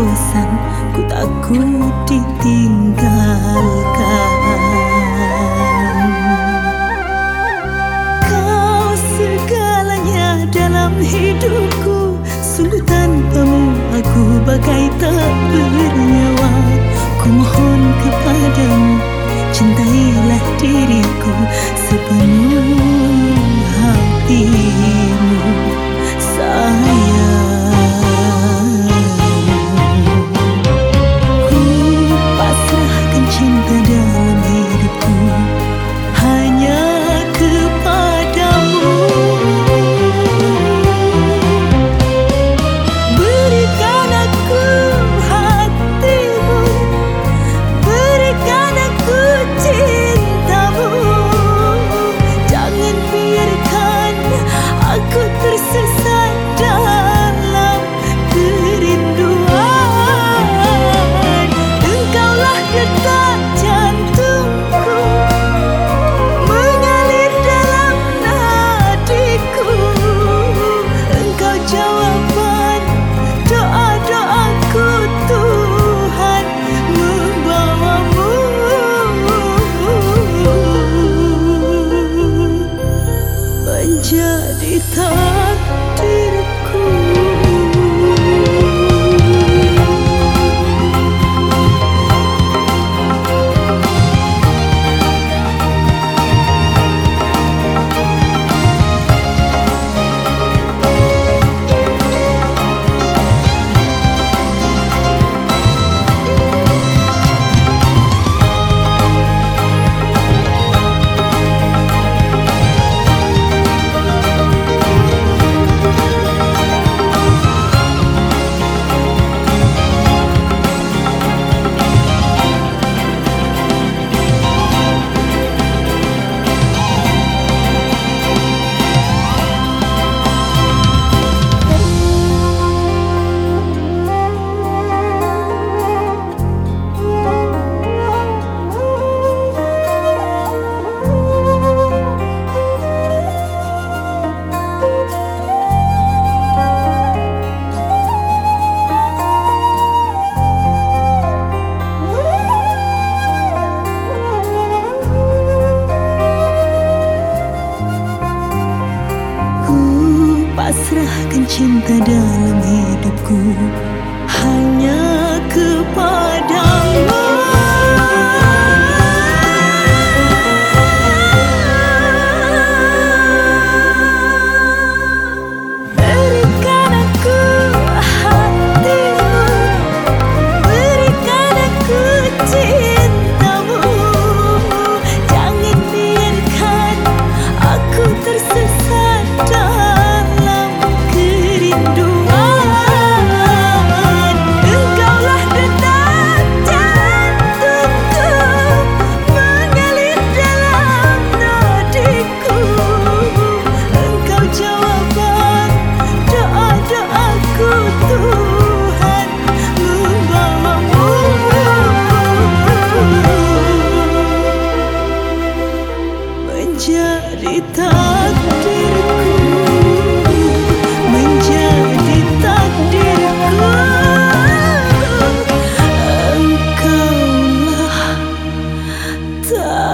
bosan Ku takut ditinggalkan. Kau segalanya dalam hidupku Sungguh tanpamu aku bagai tak bernyawa. Ku mohon kepadamu Cintailah diriku sepenuh hatimu jadi takdir pasrahkan cinta dalam hidupku hanya kepadamu time.